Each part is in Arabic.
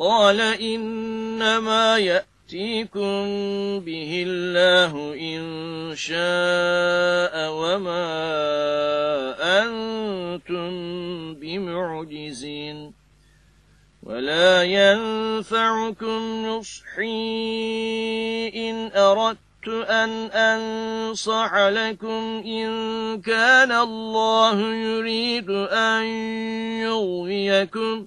قال إنما يأتيكم به الله إن شاء وما أنتم بمعجزين ولا ينفعكم نصحي إن أردت أن أنصح لكم إن كان الله يريد أن يغويكم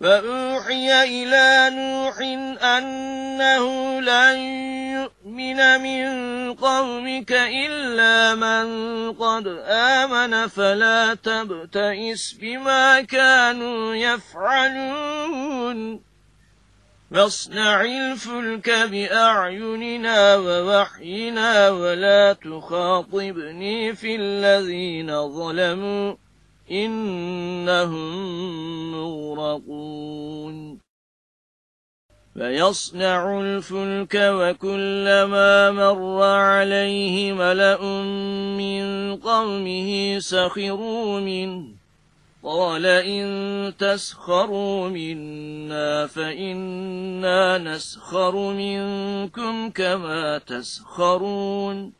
فأوحي إلى نوح أنه لن يؤمن من قومك إلا من قد آمن فلا تبتئس بما كانوا يفعلون. فاصنع الفلك بأعيننا ووحينا ولا تخاطبني في الذين ظلموا. إنهم مغرقون. فيصنع الفلك وكلما مر عليه ملأ من قومه سخروا منه. قال إن تسخروا منا فإنا نسخر منكم كما تسخرون.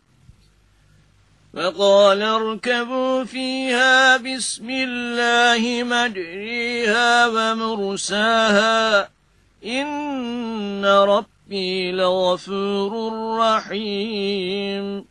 فقال اركبوا فيها بسم الله مجريها ومرساها. إن ربي لغفور رحيم.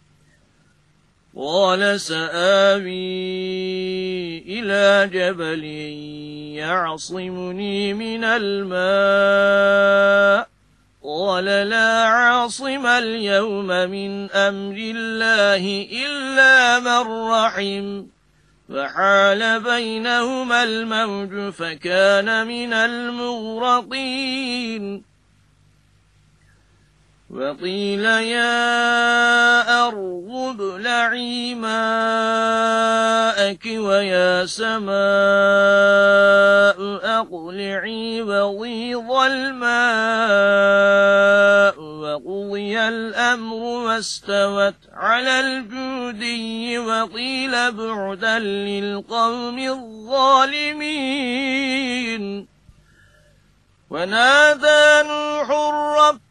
قال سآوي إلى جبل يعصمني من الماء. قال لا عاصم اليوم من أمر الله إلا من رحم. فحال بينهما الموج فكان من المغرقين. وقيل يا أرض ابلعي ماءك ويا سماء أقلعي وغيظ الماء وقضي الأمر واستوت على الجودي وقيل بعدا للقوم الظالمين ونادى نوح الرب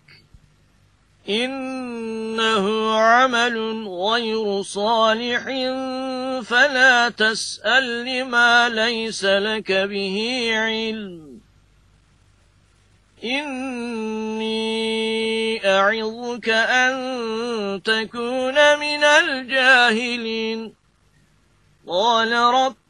إنه عمل غير صالح فلا تسأل لما ليس لك به علم إني أعظك أن تكون من الجاهلين قال رب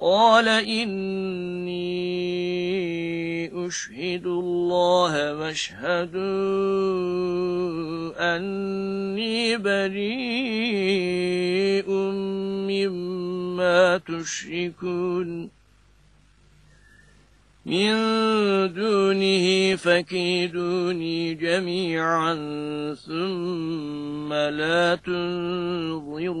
قال إني أشهد الله واشهدوا أني بريء مما تشركون. من دونه فكيدوني جميعا ثم لا تنظرون.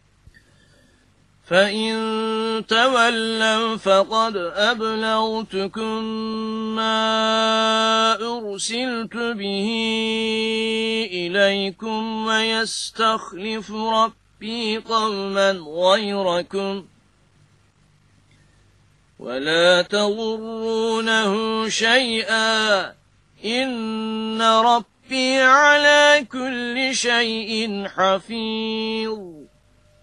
فإن تولوا فقد أبلغتكم ما أرسلت به إليكم ويستخلف ربي قوما غيركم ولا تضرونه شيئا إن ربي على كل شيء حفيظ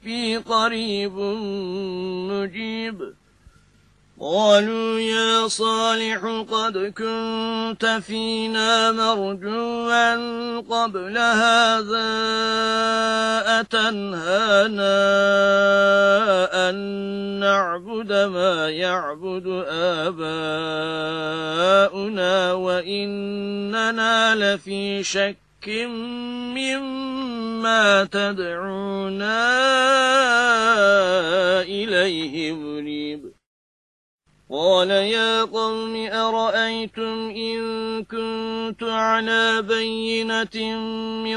ربي قريب مجيب. قالوا يا صالح قد كنت فينا مرجوا قبل هذا أتنهانا أن نعبد ما يعبد آباؤنا وإننا لفي شك مما تدعونا إليه مريب قال يا قوم أرأيتم إن كنت على بينة من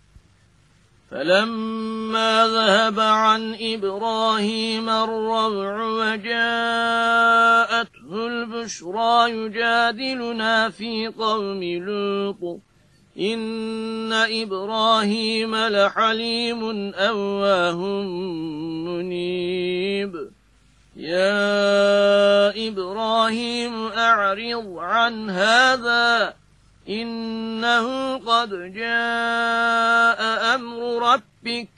فلما ذهب عن إبراهيم الربع وجاءته البشرى يجادلنا في قوم لوط. إن إبراهيم لحليم أواه منيب. يا إبراهيم أعرض عن هذا. إنه قد جاء أمر ربك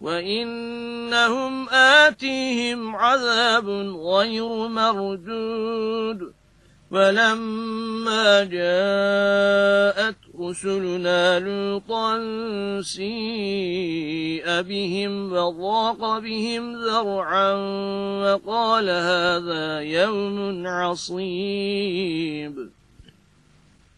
وإنهم آتيهم عذاب غير مردود فلما جاءت رسلنا لوطا سيء بهم وضاق بهم ذرعا وقال هذا يوم عصيب.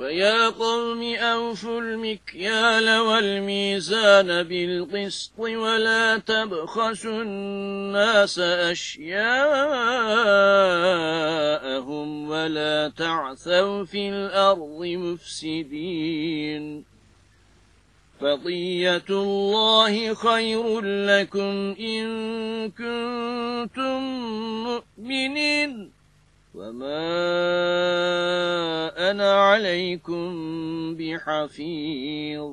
ويا قوم أوفوا المكيال والميزان بالقسط ولا تبخسوا الناس أشياءهم ولا تعثوا في الأرض مفسدين. فطية الله خير لكم إن كنتم مؤمنين. وما أنا عليكم بحفيظ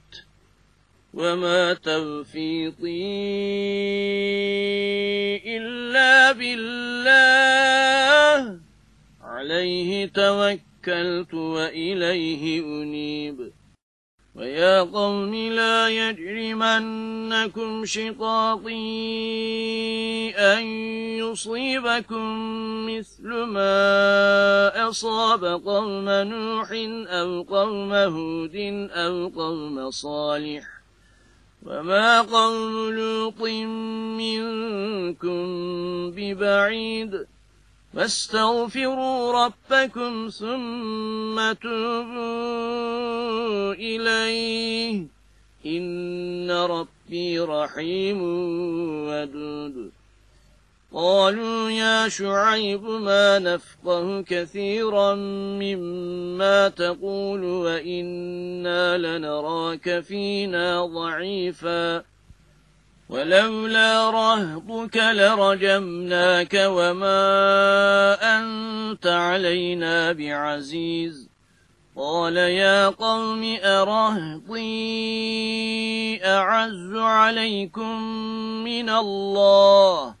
وما توفيقي إلا بالله عليه توكلت وإليه أنيب ويا قوم لا يجرمنكم شقاقي أن يصيبكم مثل ما أصاب قوم نوح أو قوم هود أو قوم صالح وما قوم لوط منكم ببعيد فاستغفروا ربكم ثم توبوا إليه إن ربي رحيم ودود قالوا يا شعيب ما نفقه كثيرا مما تقول وإنا لنراك فينا ضعيفا ولولا رهضك لرجمناك وما أنت علينا بعزيز قال يا قوم أرهضي أعز عليكم من الله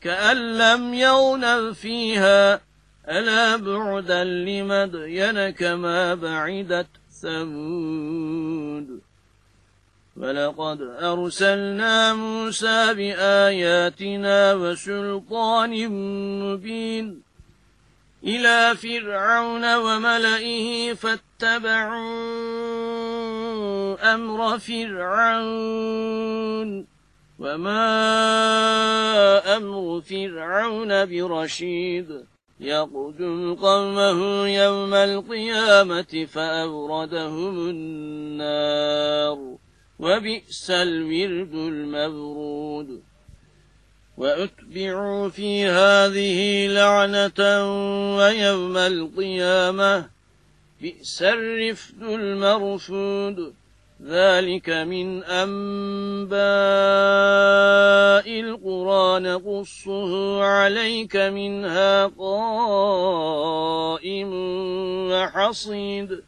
كأن لم يغنوا فيها ألا بعدا لمدين كما بعدت ثمود. ولقد أرسلنا موسى بآياتنا وسلطان مبين إلى فرعون وملئه فاتبعوا أمر فرعون. وما أمر فرعون برشيد يقدم قومه يوم القيامة فأوردهم النار وبئس الورد المبرود وأتبعوا في هذه لعنة ويوم القيامة بئس الرفد المرفود ذلك من أنباء القرى نقصه عليك منها قائم وحصيد.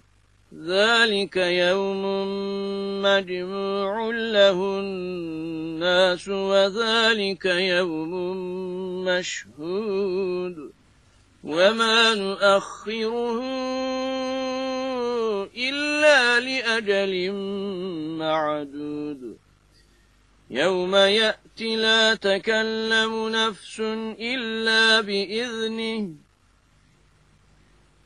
ذلك يوم مجموع له الناس وذلك يوم مشهود وما نؤخره إلا لأجل معدود يوم يأتي لا تكلم نفس إلا بإذنه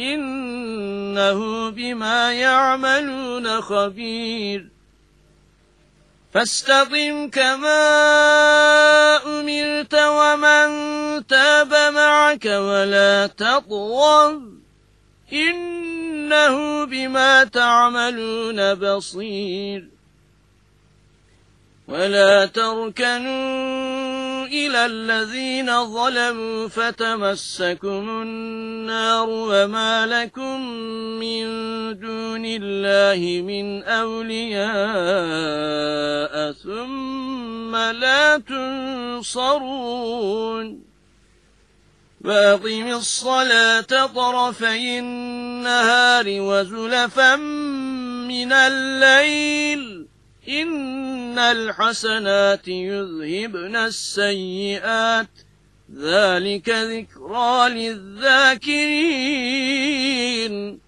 إنه بما يعملون خبير. فاستقم كما أمرت ومن تاب معك ولا تطغوا إنه بما تعملون بصير. ولا تركنوا إلى الذين ظلموا فتمسكم النار وما لكم من دون الله من أولياء ثم لا تنصرون. وأقم الصلاة طرفي النهار وزلفا من الليل. إن الحسنات يذهبن السيئات. ذلك ذكرى للذاكرين.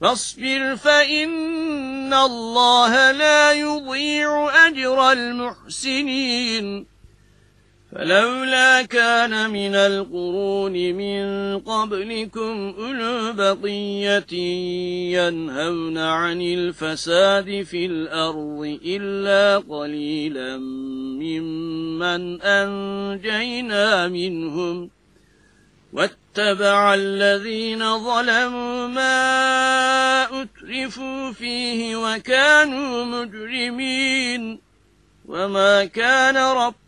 فاصبر فإن الله لا يضيع أجر المحسنين. فلولا كان من القرون من قبلكم أولو بقية ينهون عن الفساد في الأرض إلا قليلا ممن أنجينا منهم واتبع الذين ظلموا ما أترفوا فيه وكانوا مجرمين وما كان رب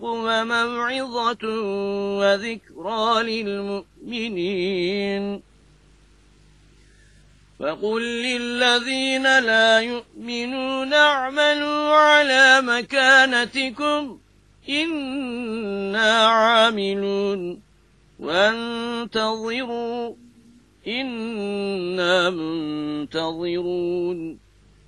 وموعظة وذكرى للمؤمنين. فقل للذين لا يؤمنون اعملوا على مكانتكم إنا عاملون. وانتظروا إنا منتظرون.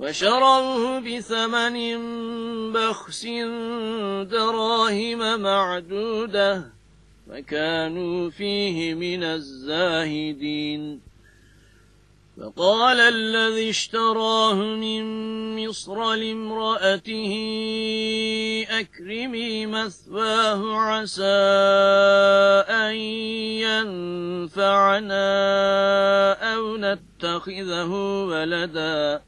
وشروه بثمن بخس دراهم معدودة وكانوا فيه من الزاهدين. فقال الذي اشتراه من مصر لامرأته أكرمي مثواه عسى أن ينفعنا أو نتخذه ولدا.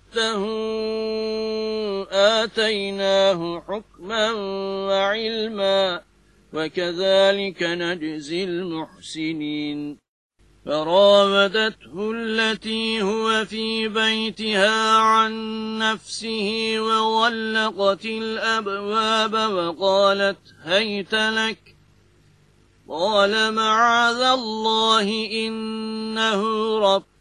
أشده آتيناه حكما وعلما وكذلك نجزي المحسنين. فراودته التي هو في بيتها عن نفسه وغلقت الأبواب وقالت هيت لك. قال معاذ الله إنه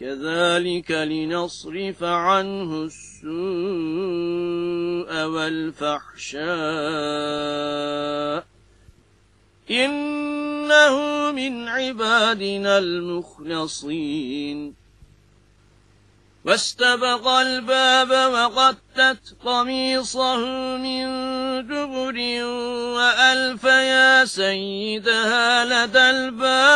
كذلك لنصرف عنه السوء والفحشاء. إنه من عبادنا المخلصين. واستبق الباب وقتت قميصه من دبر وألف يا سيدها لدى الباب.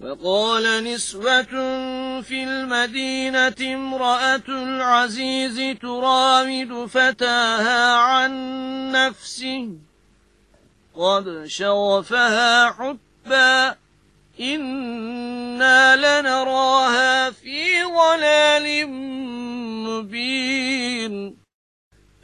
وقال نسوة في المدينة امرأة العزيز تراود فتاها عن نفسه. قد شغفها حبا إنا لنراها في ضلال مبين.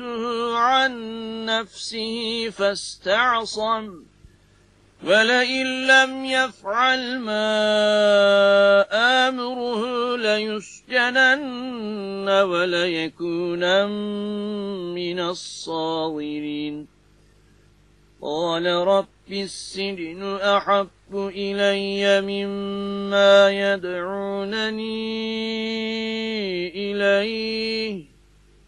راودته عن نفسه فاستعصم ولئن لم يفعل ما آمره ليسجنن وليكونا من الصاغرين قال رب السجن أحب إلي مما يدعونني إليه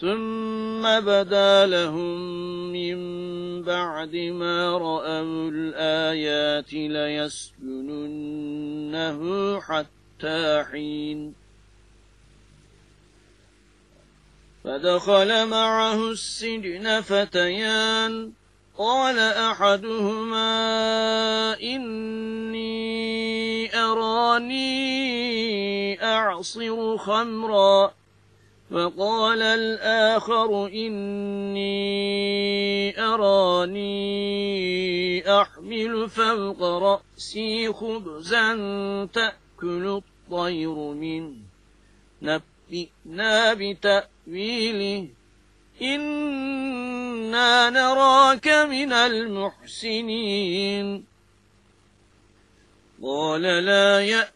ثم بدا لهم من بعد ما رأوا الآيات ليسجننه حتى حين فدخل معه السجن فتيان. قال أحدهما إني أراني أعصر خمرا. فقال الآخر إني أراني أحمل فوق رأسي خبزا تأكل الطير منه. نبئنا بتأويله. إنا نراك من المحسنين. قال لا يأتي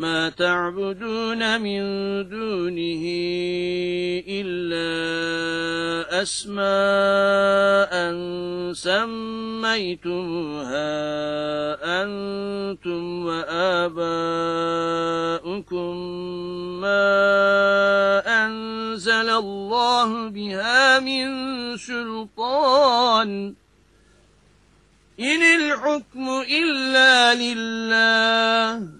ما تعبدون من دونه إلا أسماء سميتموها أنتم وآباؤكم ما أنزل الله بها من سلطان إن الحكم إلا لله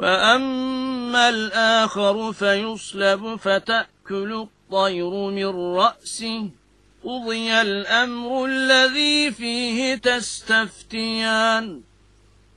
وأما الآخر فيصلب فتأكل الطير من رأسه قضي الأمر الذي فيه تستفتيان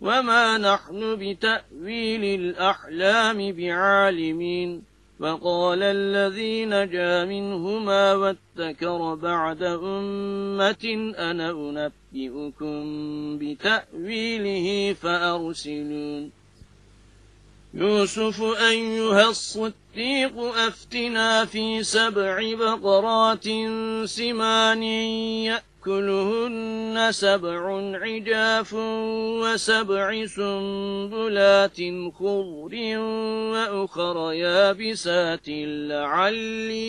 وما نحن بتأويل الأحلام بعالمين فقال الذي نجا منهما واتكر بعد أمة أنا أنبئكم بتأويله فأرسلون يوسف أيها الصديق أفتنا في سبع بقرات سمان يأتي يأكلهن سبع عجاف وسبع سنبلات خضر وأخر يابسات. لعلي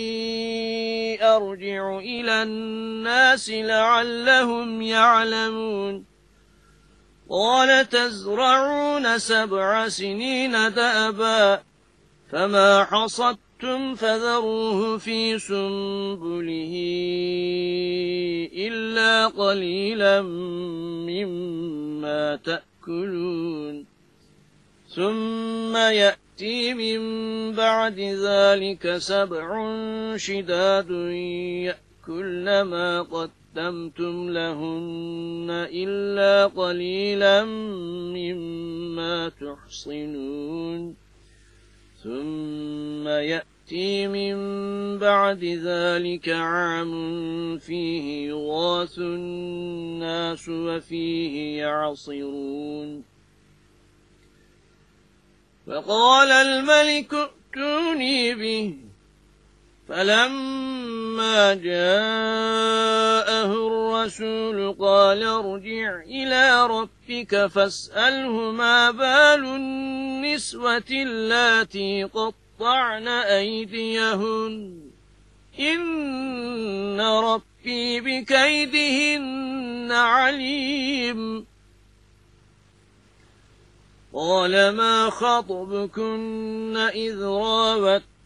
أرجع إلى الناس لعلهم يعلمون. قال تزرعون سبع سنين دأبا فما حصدت شئتم فذروه في سنبله إلا قليلا مما تأكلون ثم يأتي من بعد ذلك سبع شداد يأكلن ما قدمتم لهن إلا قليلا مما تحصنون ثم يأتي من بعد ذلك عام فيه يغاث الناس وفيه يعصرون فقال الملك ائتوني به فلما جاءه الرسول قال ارجع إلى ربك فاسأله ما بال النسوة اللاتي قطعن أيديهن إن ربي بكيدهن عليم قال ما خطبكن إذ راوت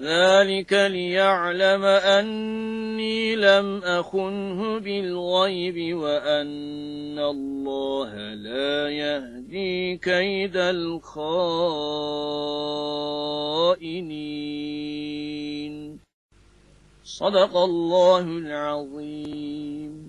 ذلك ليعلم أني لم أخنه بالغيب وأن الله لا يهدي كيد الخائنين. صدق الله العظيم.